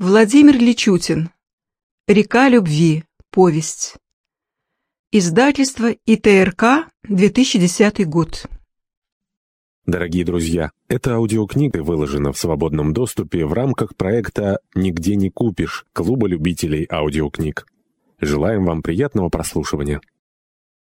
Владимир Личутин. Река любви. Повесть. Издательство ИТРК, 2010 год. Дорогие друзья, эта аудиокнига выложена в свободном доступе в рамках проекта «Нигде не купишь» Клуба любителей аудиокниг. Желаем вам приятного прослушивания.